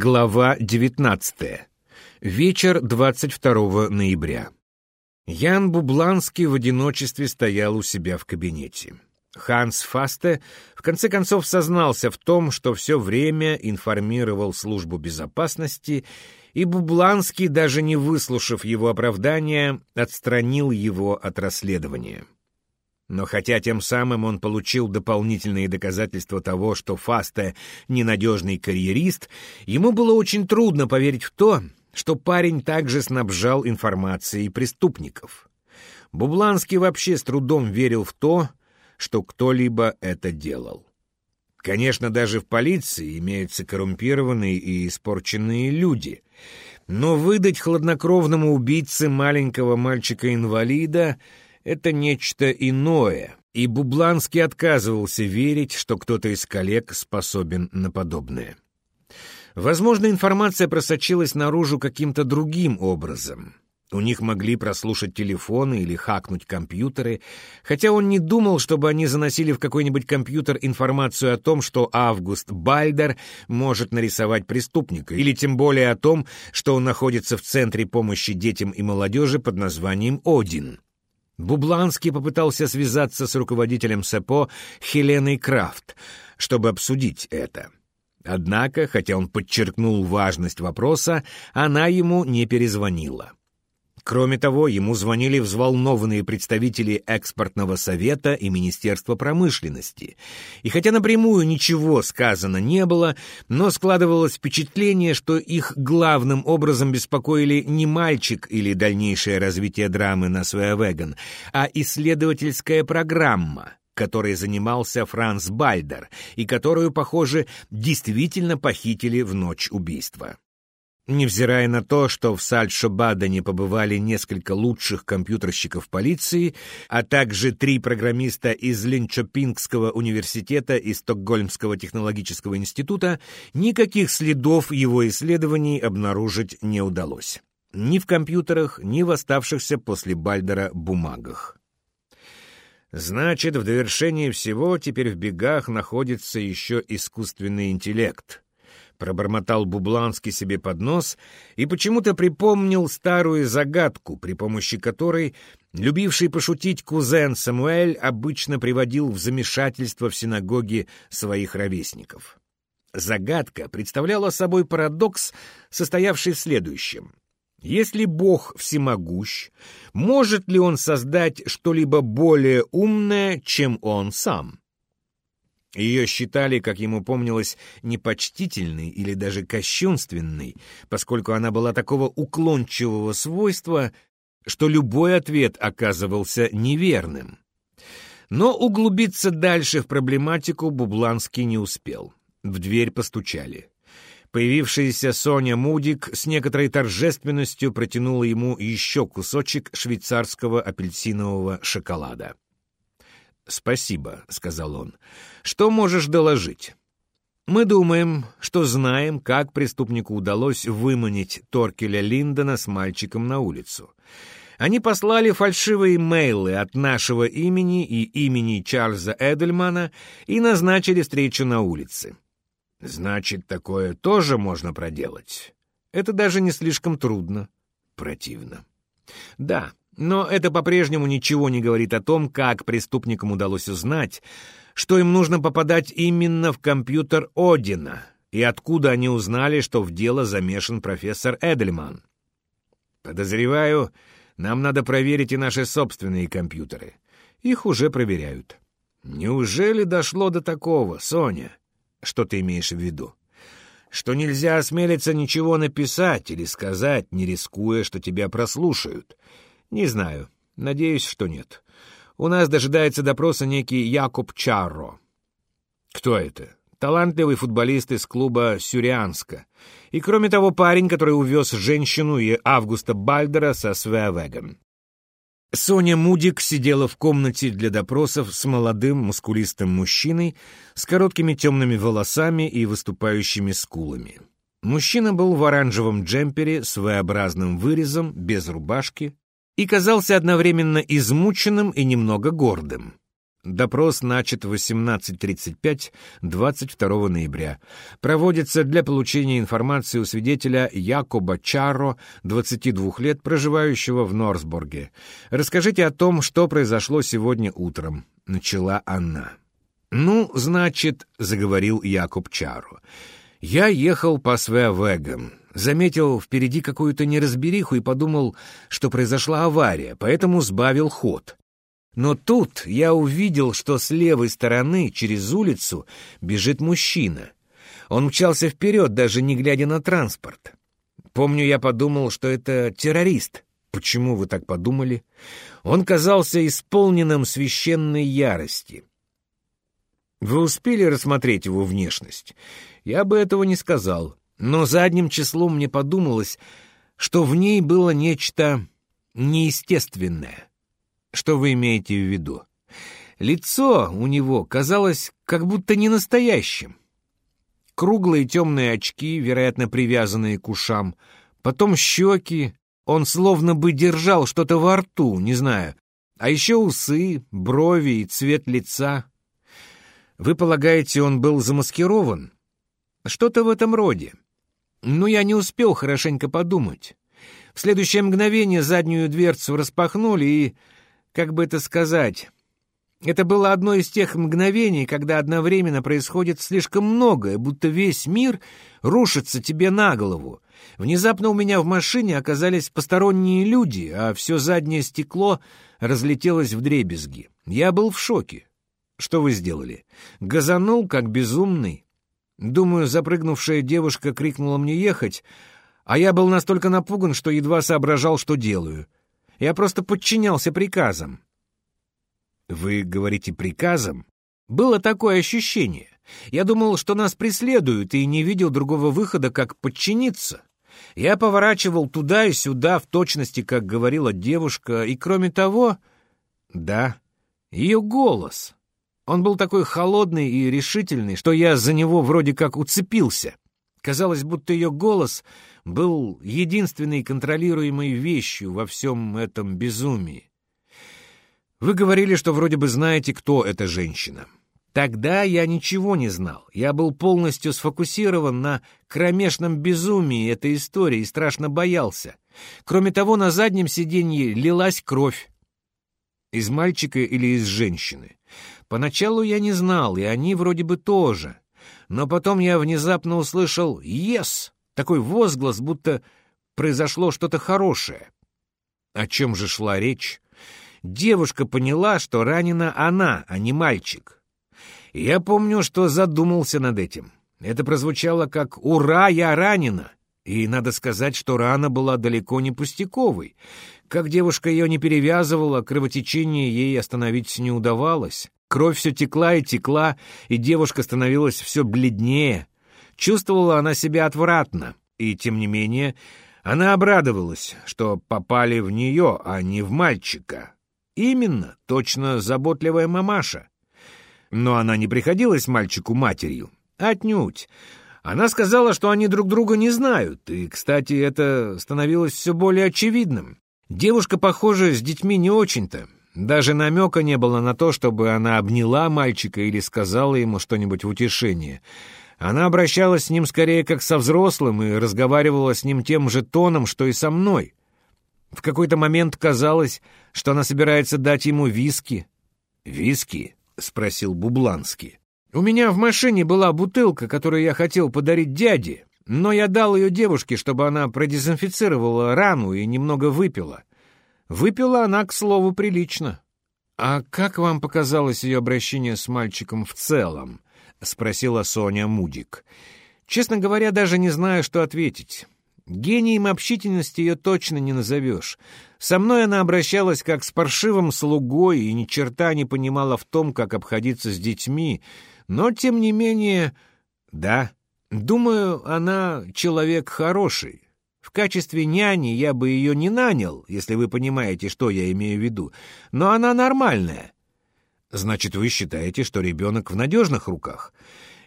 Глава 19. Вечер 22 ноября. Ян Бубланский в одиночестве стоял у себя в кабинете. Ханс Фасте в конце концов сознался в том, что все время информировал службу безопасности, и Бубланский, даже не выслушав его оправдания, отстранил его от расследования. Но хотя тем самым он получил дополнительные доказательства того, что Фаста — ненадежный карьерист, ему было очень трудно поверить в то, что парень также снабжал информацией преступников. Бубланский вообще с трудом верил в то, что кто-либо это делал. Конечно, даже в полиции имеются коррумпированные и испорченные люди, но выдать хладнокровному убийце маленького мальчика-инвалида — это нечто иное, и Бубланский отказывался верить, что кто-то из коллег способен на подобное. Возможно, информация просочилась наружу каким-то другим образом. У них могли прослушать телефоны или хакнуть компьютеры, хотя он не думал, чтобы они заносили в какой-нибудь компьютер информацию о том, что Август Бальдер может нарисовать преступника, или тем более о том, что он находится в Центре помощи детям и молодежи под названием «Один». Бубланский попытался связаться с руководителем СЭПО Хеленой Крафт, чтобы обсудить это. Однако, хотя он подчеркнул важность вопроса, она ему не перезвонила. Кроме того, ему звонили взволнованные представители экспортного совета и Министерства промышленности. И хотя напрямую ничего сказано не было, но складывалось впечатление, что их главным образом беспокоили не мальчик или дальнейшее развитие драмы на Суэвеган, а исследовательская программа — которой занимался Франц Бальдер и которую, похоже, действительно похитили в ночь убийства. Невзирая на то, что в Сальшо-Бадене побывали несколько лучших компьютерщиков полиции, а также три программиста из Линчопингского университета и Стокгольмского технологического института, никаких следов его исследований обнаружить не удалось. Ни в компьютерах, ни в оставшихся после Бальдера бумагах. Значит, в довершении всего теперь в бегах находится еще искусственный интеллект — Пробормотал Бубланский себе под нос и почему-то припомнил старую загадку, при помощи которой любивший пошутить кузен Самуэль обычно приводил в замешательство в синагоге своих ровесников. Загадка представляла собой парадокс, состоявший в следующем. Если Бог всемогущ, может ли Он создать что-либо более умное, чем Он сам? Ее считали, как ему помнилось, непочтительной или даже кощунственной, поскольку она была такого уклончивого свойства, что любой ответ оказывался неверным. Но углубиться дальше в проблематику Бубланский не успел. В дверь постучали. Появившаяся Соня Мудик с некоторой торжественностью протянула ему еще кусочек швейцарского апельсинового шоколада. «Спасибо», — сказал он. «Что можешь доложить?» «Мы думаем, что знаем, как преступнику удалось выманить Торкеля Линдона с мальчиком на улицу. Они послали фальшивые мейлы от нашего имени и имени Чарльза Эдельмана и назначили встречу на улице. Значит, такое тоже можно проделать. Это даже не слишком трудно. Противно. Да, но это по-прежнему ничего не говорит о том, как преступникам удалось узнать, что им нужно попадать именно в компьютер Одина, и откуда они узнали, что в дело замешан профессор Эдельман. Подозреваю, нам надо проверить и наши собственные компьютеры. Их уже проверяют. Неужели дошло до такого, Соня? Что ты имеешь в виду? Что нельзя осмелиться ничего написать или сказать, не рискуя, что тебя прослушают — не знаю. Надеюсь, что нет. У нас дожидается допроса некий Якуб Чарро. Кто это? Талантливый футболист из клуба Сюрианска. И, кроме того, парень, который увез женщину и Августа Бальдера со Свеавеган. Соня Мудик сидела в комнате для допросов с молодым мускулистым мужчиной с короткими темными волосами и выступающими скулами. Мужчина был в оранжевом джемпере с V-образным вырезом, без рубашки, и казался одновременно измученным и немного гордым. Допрос начат в 18.35 22 ноября. Проводится для получения информации у свидетеля Якоба Чарро, 22 лет, проживающего в Норсборге. Расскажите о том, что произошло сегодня утром. Начала она. «Ну, значит», — заговорил Якоб Чарро, — «я ехал по Свеавегам, заметил впереди какую-то неразбериху и подумал, что произошла авария, поэтому сбавил ход». Но тут я увидел, что с левой стороны, через улицу, бежит мужчина. Он мчался вперед, даже не глядя на транспорт. Помню, я подумал, что это террорист. Почему вы так подумали? Он казался исполненным священной ярости. Вы успели рассмотреть его внешность? Я бы этого не сказал. Но задним числом мне подумалось, что в ней было нечто неестественное. Что вы имеете в виду? Лицо у него казалось как будто не настоящим. Круглые темные очки, вероятно, привязанные к ушам, потом щеки, он словно бы держал что-то во рту, не знаю, а еще усы, брови и цвет лица. Вы полагаете, он был замаскирован? Что-то в этом роде. Но я не успел хорошенько подумать. В следующее мгновение заднюю дверцу распахнули, и как бы это сказать... Это было одно из тех мгновений, когда одновременно происходит слишком многое, будто весь мир рушится тебе на голову. Внезапно у меня в машине оказались посторонние люди, а все заднее стекло разлетелось в дребезги. Я был в шоке. Что вы сделали? Газанул, как безумный. Думаю, запрыгнувшая девушка крикнула мне ехать, а я был настолько напуган, что едва соображал, что делаю. Я просто подчинялся приказам. Вы говорите приказам? Было такое ощущение. Я думал, что нас преследуют, и не видел другого выхода, как подчиниться. Я поворачивал туда и сюда, в точности, как говорила девушка, и кроме того... Да, ее голос. Он был такой холодный и решительный, что я за него вроде как уцепился. Казалось, будто ее голос был единственной контролируемой вещью во всем этом безумии. Вы говорили, что вроде бы знаете, кто эта женщина. Тогда я ничего не знал. Я был полностью сфокусирован на кромешном безумии этой истории и страшно боялся. Кроме того, на заднем сиденье лилась кровь. Из мальчика или из женщины. Поначалу я не знал, и они вроде бы тоже. Но потом я внезапно услышал «Ес!» Такой возглас, будто произошло что-то хорошее. О чем же шла речь? Девушка поняла, что ранена она, а не мальчик. Я помню, что задумался над этим. Это прозвучало как «Ура, я ранена!» И надо сказать, что рана была далеко не пустяковой. Как девушка ее не перевязывала, кровотечение ей остановить не удавалось. Кровь все текла и текла, и девушка становилась все бледнее. Чувствовала она себя отвратно, и, тем не менее, она обрадовалась, что попали в нее, а не в мальчика. Именно, точно заботливая мамаша. Но она не приходилась мальчику матерью. Отнюдь. Она сказала, что они друг друга не знают, и, кстати, это становилось все более очевидным. Девушка, похоже, с детьми не очень-то. Даже намека не было на то, чтобы она обняла мальчика или сказала ему что-нибудь в утешение — она обращалась с ним скорее как со взрослым и разговаривала с ним тем же тоном, что и со мной. В какой-то момент казалось, что она собирается дать ему виски. «Виски?» — спросил Бубланский. «У меня в машине была бутылка, которую я хотел подарить дяде, но я дал ее девушке, чтобы она продезинфицировала рану и немного выпила. Выпила она, к слову, прилично. А как вам показалось ее обращение с мальчиком в целом?» — спросила Соня Мудик. «Честно говоря, даже не знаю, что ответить. Гением общительности ее точно не назовешь. Со мной она обращалась как с паршивым слугой и ни черта не понимала в том, как обходиться с детьми, но, тем не менее, да, думаю, она человек хороший». В качестве няни я бы ее не нанял, если вы понимаете, что я имею в виду. Но она нормальная. Значит, вы считаете, что ребенок в надежных руках?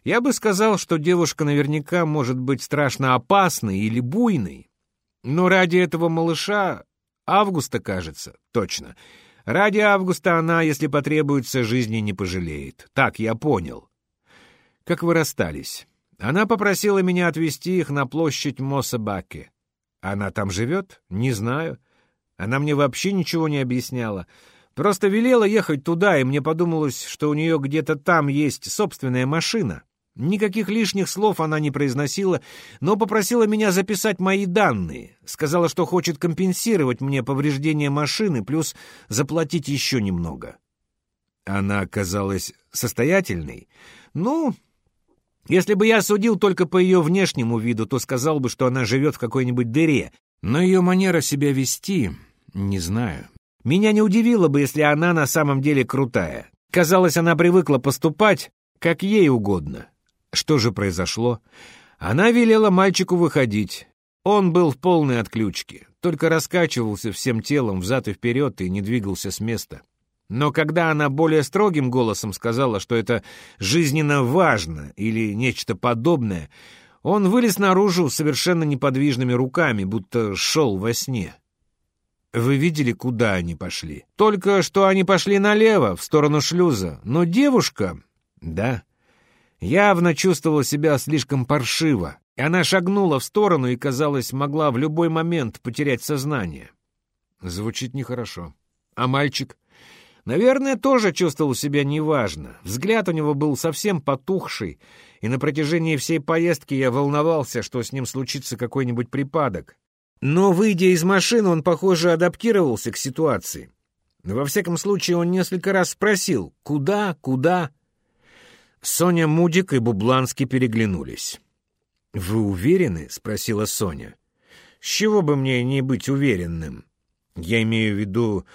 Я бы сказал, что девушка наверняка может быть страшно опасной или буйной. Но ради этого малыша, Августа, кажется, точно, Ради Августа она, если потребуется, жизни не пожалеет. Так я понял. Как вы расстались? Она попросила меня отвезти их на площадь Мосабаке. Она там живет? Не знаю. Она мне вообще ничего не объясняла. Просто велела ехать туда, и мне подумалось, что у нее где-то там есть собственная машина. Никаких лишних слов она не произносила, но попросила меня записать мои данные. Сказала, что хочет компенсировать мне повреждение машины, плюс заплатить еще немного. Она оказалась состоятельной? Ну, если бы я судил только по ее внешнему виду, то сказал бы, что она живет в какой-нибудь дыре. Но ее манера себя вести, не знаю. Меня не удивило бы, если она на самом деле крутая. Казалось, она привыкла поступать, как ей угодно. Что же произошло? Она велела мальчику выходить. Он был в полной отключке, только раскачивался всем телом взад и вперед и не двигался с места. Но когда она более строгим голосом сказала, что это жизненно важно или нечто подобное, он вылез наружу совершенно неподвижными руками, будто шел во сне. Вы видели, куда они пошли? Только что они пошли налево, в сторону шлюза. Но девушка... Да, явно чувствовала себя слишком паршиво. Она шагнула в сторону и, казалось, могла в любой момент потерять сознание. Звучит нехорошо. А мальчик? Наверное, тоже чувствовал себя неважно. Взгляд у него был совсем потухший, и на протяжении всей поездки я волновался, что с ним случится какой-нибудь припадок. Но, выйдя из машины, он, похоже, адаптировался к ситуации. Во всяком случае, он несколько раз спросил «Куда? Куда?». Соня Мудик и Бубланский переглянулись. «Вы уверены?» — спросила Соня. «С чего бы мне не быть уверенным? Я имею в виду,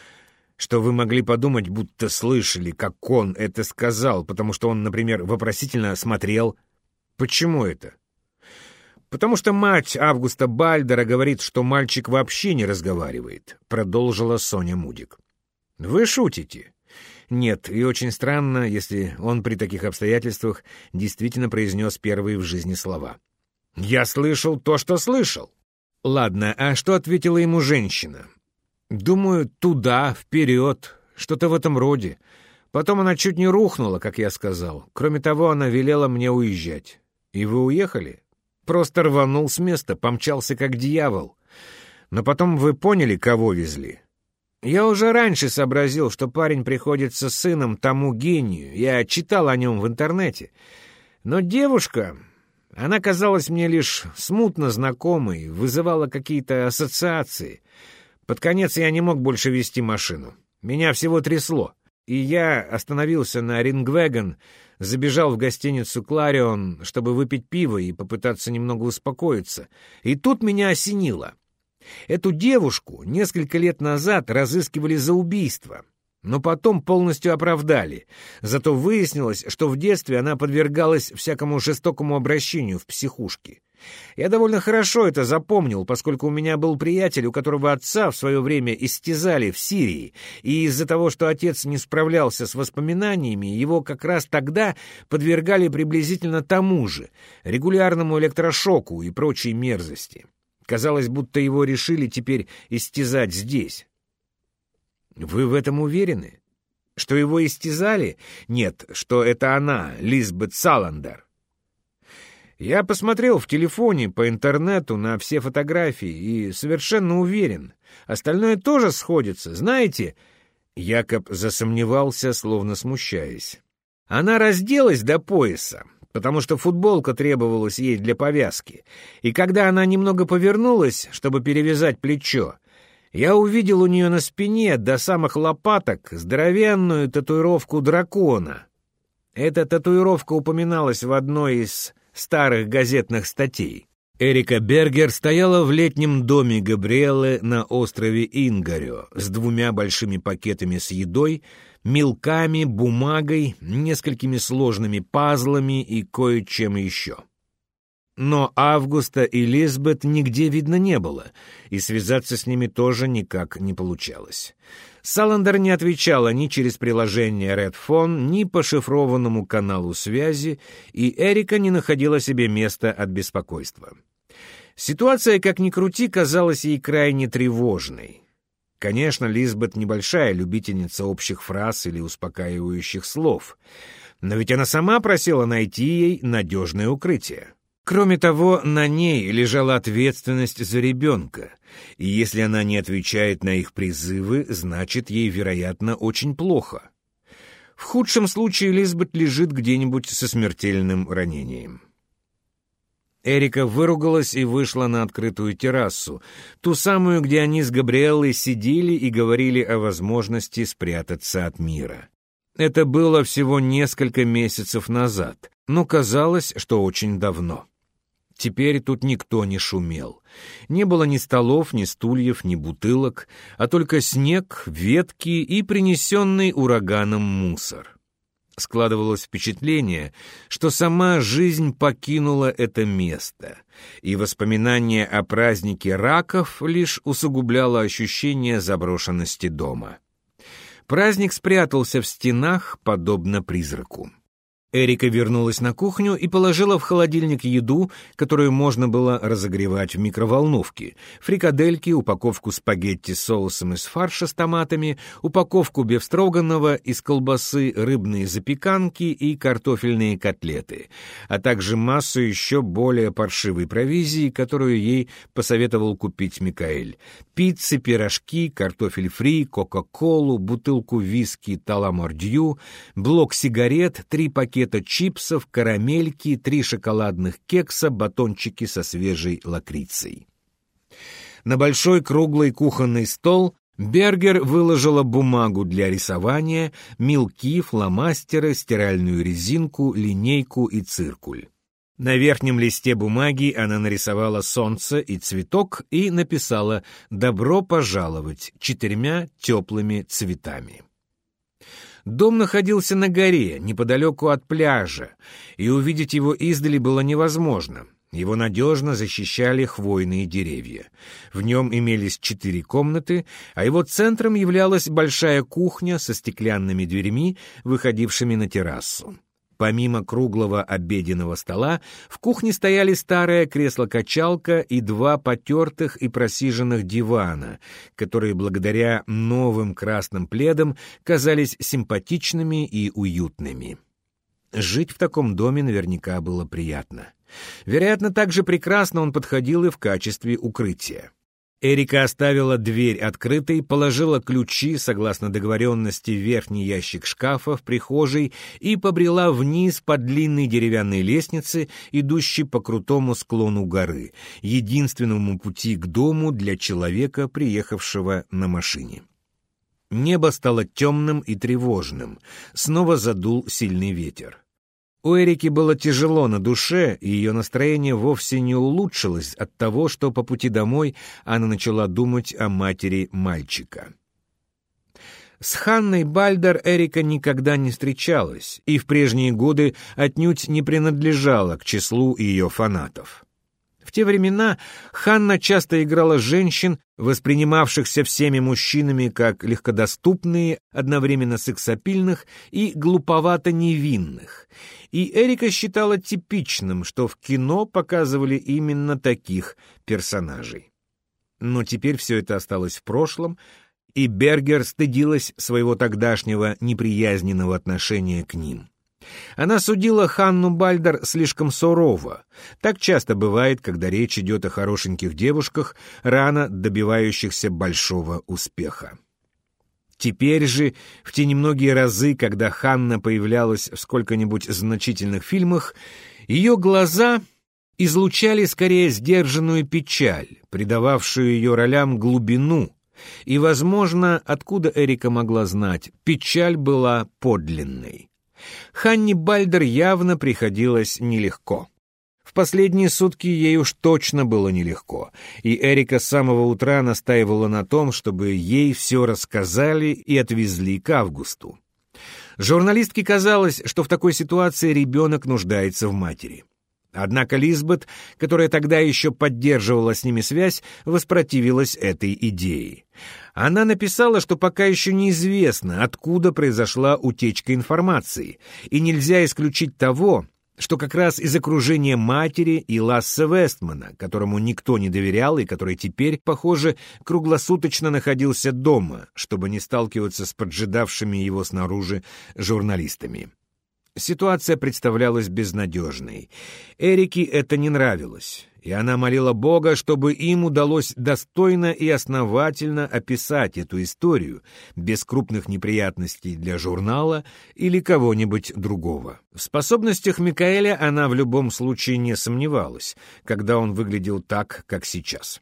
что вы могли подумать, будто слышали, как он это сказал, потому что он, например, вопросительно смотрел. Почему это?» «Потому что мать Августа Бальдера говорит, что мальчик вообще не разговаривает», — продолжила Соня Мудик. «Вы шутите?» Нет, и очень странно, если он при таких обстоятельствах действительно произнес первые в жизни слова. «Я слышал то, что слышал». «Ладно, а что ответила ему женщина?» «Думаю, туда, вперед, что-то в этом роде. Потом она чуть не рухнула, как я сказал. Кроме того, она велела мне уезжать. И вы уехали?» «Просто рванул с места, помчался как дьявол. Но потом вы поняли, кого везли?» Я уже раньше сообразил, что парень приходится сыном тому гению. Я читал о нем в интернете. Но девушка, она казалась мне лишь смутно знакомой, вызывала какие-то ассоциации. Под конец я не мог больше вести машину. Меня всего трясло. И я остановился на Рингвеген, забежал в гостиницу «Кларион», чтобы выпить пиво и попытаться немного успокоиться. И тут меня осенило — Эту девушку несколько лет назад разыскивали за убийство, но потом полностью оправдали. Зато выяснилось, что в детстве она подвергалась всякому жестокому обращению в психушке. Я довольно хорошо это запомнил, поскольку у меня был приятель, у которого отца в свое время истязали в Сирии, и из-за того, что отец не справлялся с воспоминаниями, его как раз тогда подвергали приблизительно тому же, регулярному электрошоку и прочей мерзости. Казалось, будто его решили теперь истязать здесь. Вы в этом уверены? Что его истязали? Нет, что это она, Лизбет Саландер. Я посмотрел в телефоне, по интернету, на все фотографии и совершенно уверен. Остальное тоже сходится, знаете... Якоб засомневался, словно смущаясь. Она разделась до пояса, потому что футболка требовалась ей для повязки, и когда она немного повернулась, чтобы перевязать плечо, я увидел у нее на спине до самых лопаток здоровенную татуировку дракона. Эта татуировка упоминалась в одной из старых газетных статей. Эрика Бергер стояла в летнем доме Габриэлы на острове Ингарио с двумя большими пакетами с едой, мелками, бумагой, несколькими сложными пазлами и кое-чем еще. Но Августа и Лизбет нигде видно не было, и связаться с ними тоже никак не получалось. Саландер не отвечала ни через приложение Redphone, ни по шифрованному каналу связи, и Эрика не находила себе места от беспокойства. Ситуация, как ни крути, казалась ей крайне тревожной. Конечно, Лизбет небольшая любительница общих фраз или успокаивающих слов, но ведь она сама просила найти ей надежное укрытие. Кроме того, на ней лежала ответственность за ребенка, и если она не отвечает на их призывы, значит, ей, вероятно, очень плохо. В худшем случае Лизбет лежит где-нибудь со смертельным ранением. Эрика выругалась и вышла на открытую террасу, ту самую, где они с Габриэллой сидели и говорили о возможности спрятаться от мира. Это было всего несколько месяцев назад, но казалось, что очень давно. Теперь тут никто не шумел. Не было ни столов, ни стульев, ни бутылок, а только снег, ветки и принесенный ураганом мусор. Складывалось впечатление, что сама жизнь покинула это место, и воспоминание о празднике раков лишь усугубляло ощущение заброшенности дома. Праздник спрятался в стенах, подобно призраку. Эрика вернулась на кухню и положила в холодильник еду, которую можно было разогревать в микроволновке. Фрикадельки, упаковку спагетти с соусом из фарша с томатами, упаковку бефстроганова из колбасы, рыбные запеканки и картофельные котлеты, а также массу еще более паршивой провизии, которую ей посоветовал купить Микаэль. Пиццы, пирожки, картофель фри, кока-колу, бутылку виски таламордью, блок сигарет, три пакета пакета чипсов, карамельки, три шоколадных кекса, батончики со свежей лакрицей. На большой круглый кухонный стол Бергер выложила бумагу для рисования, мелки, фломастеры, стиральную резинку, линейку и циркуль. На верхнем листе бумаги она нарисовала солнце и цветок и написала «Добро пожаловать» четырьмя теплыми цветами. Дом находился на горе, неподалеку от пляжа, и увидеть его издали было невозможно. Его надежно защищали хвойные деревья. В нем имелись четыре комнаты, а его центром являлась большая кухня со стеклянными дверьми, выходившими на террасу. Помимо круглого обеденного стола, в кухне стояли старое кресло-качалка и два потертых и просиженных дивана, которые благодаря новым красным пледам казались симпатичными и уютными. Жить в таком доме наверняка было приятно. Вероятно, также прекрасно он подходил и в качестве укрытия. Эрика оставила дверь открытой, положила ключи, согласно договоренности, в верхний ящик шкафа в прихожей и побрела вниз по длинной деревянной лестнице, идущей по крутому склону горы, единственному пути к дому для человека, приехавшего на машине. Небо стало темным и тревожным. Снова задул сильный ветер. У Эрики было тяжело на душе, и ее настроение вовсе не улучшилось от того, что по пути домой она начала думать о матери мальчика. С Ханной Бальдер Эрика никогда не встречалась и в прежние годы отнюдь не принадлежала к числу ее фанатов. В те времена Ханна часто играла женщин, воспринимавшихся всеми мужчинами как легкодоступные, одновременно сексапильных и глуповато невинных. И Эрика считала типичным, что в кино показывали именно таких персонажей. Но теперь все это осталось в прошлом, и Бергер стыдилась своего тогдашнего неприязненного отношения к ним. Она судила Ханну Бальдер слишком сурово. Так часто бывает, когда речь идет о хорошеньких девушках, рано добивающихся большого успеха. Теперь же, в те немногие разы, когда Ханна появлялась в сколько-нибудь значительных фильмах, ее глаза излучали скорее сдержанную печаль, придававшую ее ролям глубину, и, возможно, откуда Эрика могла знать, печаль была подлинной. Ханни Бальдер явно приходилось нелегко. В последние сутки ей уж точно было нелегко, и Эрика с самого утра настаивала на том, чтобы ей все рассказали и отвезли к Августу. Журналистке казалось, что в такой ситуации ребенок нуждается в матери. Однако Лизбет, которая тогда еще поддерживала с ними связь, воспротивилась этой идее. Она написала, что пока еще неизвестно, откуда произошла утечка информации, и нельзя исключить того, что как раз из окружения матери и Ласса Вестмана, которому никто не доверял и который теперь, похоже, круглосуточно находился дома, чтобы не сталкиваться с поджидавшими его снаружи журналистами. Ситуация представлялась безнадежной. Эрике это не нравилось, и она молила Бога, чтобы им удалось достойно и основательно описать эту историю, без крупных неприятностей для журнала или кого-нибудь другого. В способностях Микаэля она в любом случае не сомневалась, когда он выглядел так, как сейчас.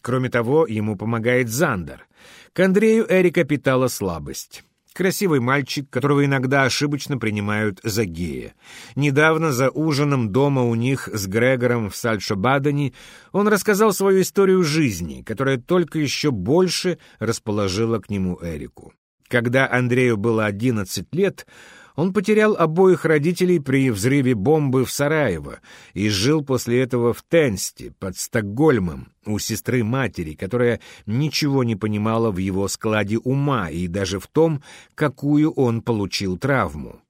Кроме того, ему помогает Зандер. К Андрею Эрика питала слабость. Красивый мальчик, которого иногда ошибочно принимают за гея. Недавно за ужином дома у них с Грегором в Сальшо-Бадени он рассказал свою историю жизни, которая только еще больше расположила к нему Эрику. Когда Андрею было 11 лет, он потерял обоих родителей при взрыве бомбы в Сараево и жил после этого в Тенсте, под Стокгольмом, у сестры матери, которая ничего не понимала в его складе ума и даже в том, какую он получил травму.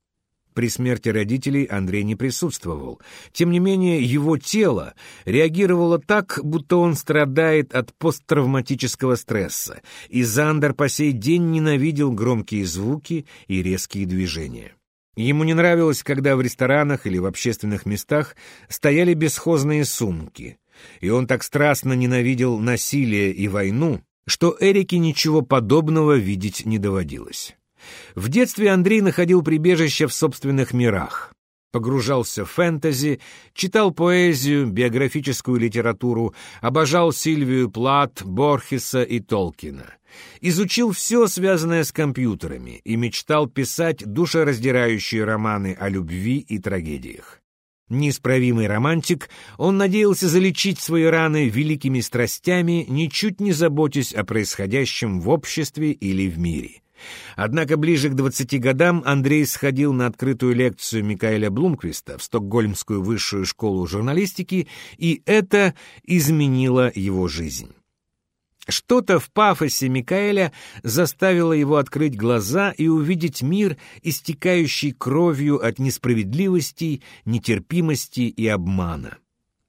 При смерти родителей Андрей не присутствовал. Тем не менее, его тело реагировало так, будто он страдает от посттравматического стресса, и Зандер по сей день ненавидел громкие звуки и резкие движения. Ему не нравилось, когда в ресторанах или в общественных местах стояли бесхозные сумки, и он так страстно ненавидел насилие и войну, что Эрике ничего подобного видеть не доводилось. В детстве Андрей находил прибежище в собственных мирах. Погружался в фэнтези, читал поэзию, биографическую литературу, обожал Сильвию Плат, Борхеса и Толкина. Изучил все, связанное с компьютерами, и мечтал писать душераздирающие романы о любви и трагедиях. Неисправимый романтик, он надеялся залечить свои раны великими страстями, ничуть не заботясь о происходящем в обществе или в мире. Однако ближе к двадцати годам Андрей сходил на открытую лекцию Микаэля Блумквиста в Стокгольмскую высшую школу журналистики, и это изменило его жизнь. Что-то в пафосе Микаэля заставило его открыть глаза и увидеть мир, истекающий кровью от несправедливости, нетерпимости и обмана.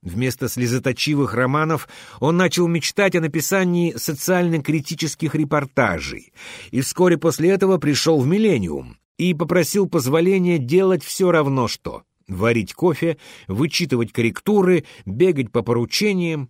Вместо слезоточивых романов он начал мечтать о написании социально-критических репортажей, и вскоре после этого пришел в «Миллениум» и попросил позволения делать все равно что — варить кофе, вычитывать корректуры, бегать по поручениям,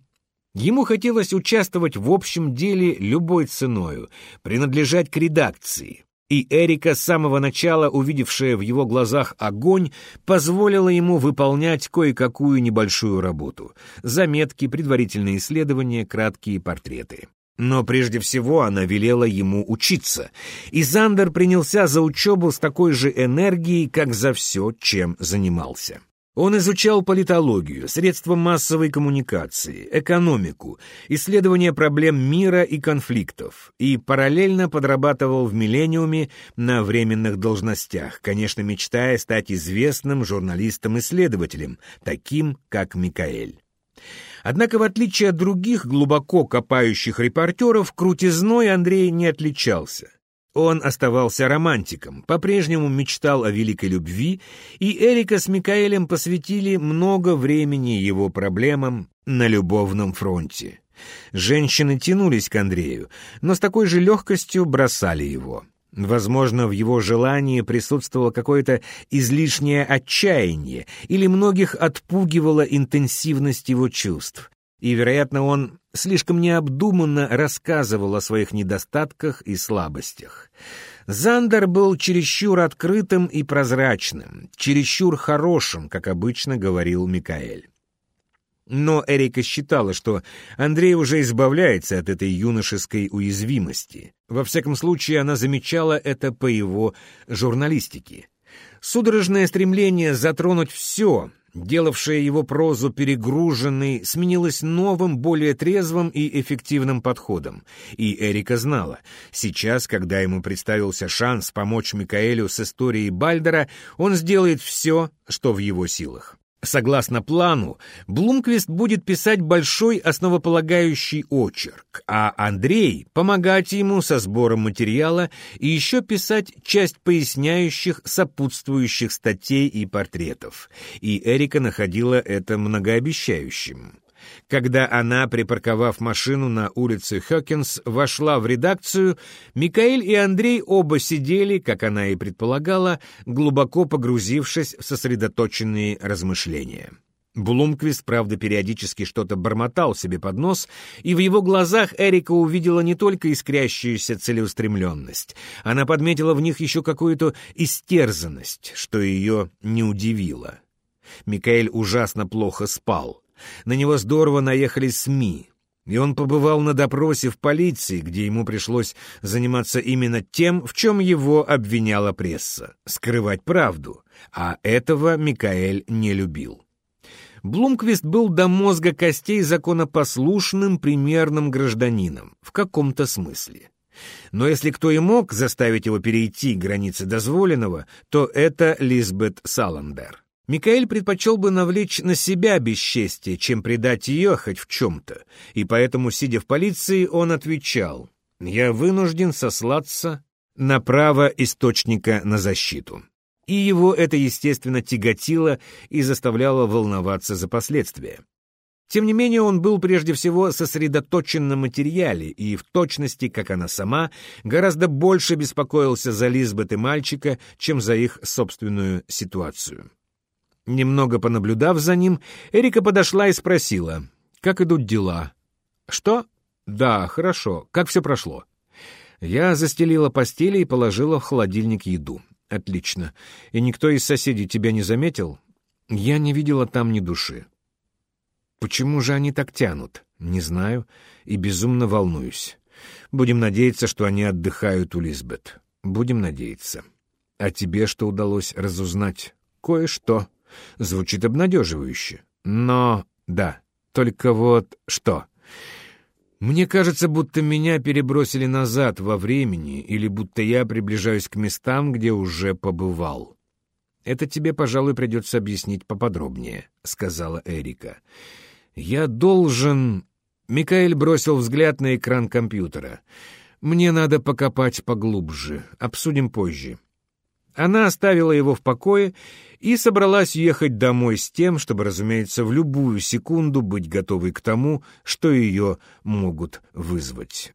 Ему хотелось участвовать в общем деле любой ценою, принадлежать к редакции. И Эрика, с самого начала увидевшая в его глазах огонь, позволила ему выполнять кое-какую небольшую работу. Заметки, предварительные исследования, краткие портреты. Но прежде всего она велела ему учиться, и Зандер принялся за учебу с такой же энергией, как за все, чем занимался. Он изучал политологию, средства массовой коммуникации, экономику, исследование проблем мира и конфликтов и параллельно подрабатывал в «Миллениуме» на временных должностях, конечно, мечтая стать известным журналистом-исследователем, таким, как Микаэль. Однако, в отличие от других глубоко копающих репортеров, крутизной Андрей не отличался. Он оставался романтиком, по-прежнему мечтал о великой любви, и Эрика с Микаэлем посвятили много времени его проблемам на любовном фронте. Женщины тянулись к Андрею, но с такой же легкостью бросали его. Возможно, в его желании присутствовало какое-то излишнее отчаяние, или многих отпугивала интенсивность его чувств и, вероятно, он слишком необдуманно рассказывал о своих недостатках и слабостях. Зандер был чересчур открытым и прозрачным, чересчур хорошим, как обычно говорил Микаэль. Но Эрика считала, что Андрей уже избавляется от этой юношеской уязвимости. Во всяком случае, она замечала это по его журналистике. Судорожное стремление затронуть все — делавшее его прозу перегруженной, сменилось новым, более трезвым и эффективным подходом. И Эрика знала, сейчас, когда ему представился шанс помочь Микаэлю с историей Бальдера, он сделает все, что в его силах. Согласно плану, Блумквист будет писать большой основополагающий очерк, а Андрей — помогать ему со сбором материала и еще писать часть поясняющих, сопутствующих статей и портретов. И Эрика находила это многообещающим. Когда она, припарковав машину на улице Хокинс, вошла в редакцию, Микаэль и Андрей оба сидели, как она и предполагала, глубоко погрузившись в сосредоточенные размышления. Блумквист, правда, периодически что-то бормотал себе под нос, и в его глазах Эрика увидела не только искрящуюся целеустремленность, она подметила в них еще какую-то истерзанность, что ее не удивило. Микаэль ужасно плохо спал. На него здорово наехали СМИ, и он побывал на допросе в полиции, где ему пришлось заниматься именно тем, в чем его обвиняла пресса — скрывать правду, а этого Микаэль не любил. Блумквист был до мозга костей законопослушным, примерным гражданином, в каком-то смысле. Но если кто и мог заставить его перейти границы дозволенного, то это Лизбет Саландер. Микаэль предпочел бы навлечь на себя бесчестие, чем предать ее хоть в чем-то, и поэтому, сидя в полиции, он отвечал «Я вынужден сослаться на право источника на защиту». И его это, естественно, тяготило и заставляло волноваться за последствия. Тем не менее, он был прежде всего сосредоточен на материале и, в точности, как она сама, гораздо больше беспокоился за Лизбет и мальчика, чем за их собственную ситуацию. Немного понаблюдав за ним, Эрика подошла и спросила, «Как идут дела?» «Что?» «Да, хорошо. Как все прошло?» Я застелила постели и положила в холодильник еду. «Отлично. И никто из соседей тебя не заметил?» «Я не видела там ни души». «Почему же они так тянут?» «Не знаю. И безумно волнуюсь. Будем надеяться, что они отдыхают у Лизбет. Будем надеяться. А тебе что удалось разузнать?» «Кое-что». Звучит обнадеживающе. Но, да, только вот что. Мне кажется, будто меня перебросили назад во времени, или будто я приближаюсь к местам, где уже побывал. Это тебе, пожалуй, придется объяснить поподробнее, — сказала Эрика. Я должен... Микаэль бросил взгляд на экран компьютера. Мне надо покопать поглубже. Обсудим позже. Она оставила его в покое и собралась ехать домой с тем, чтобы, разумеется, в любую секунду быть готовой к тому, что ее могут вызвать.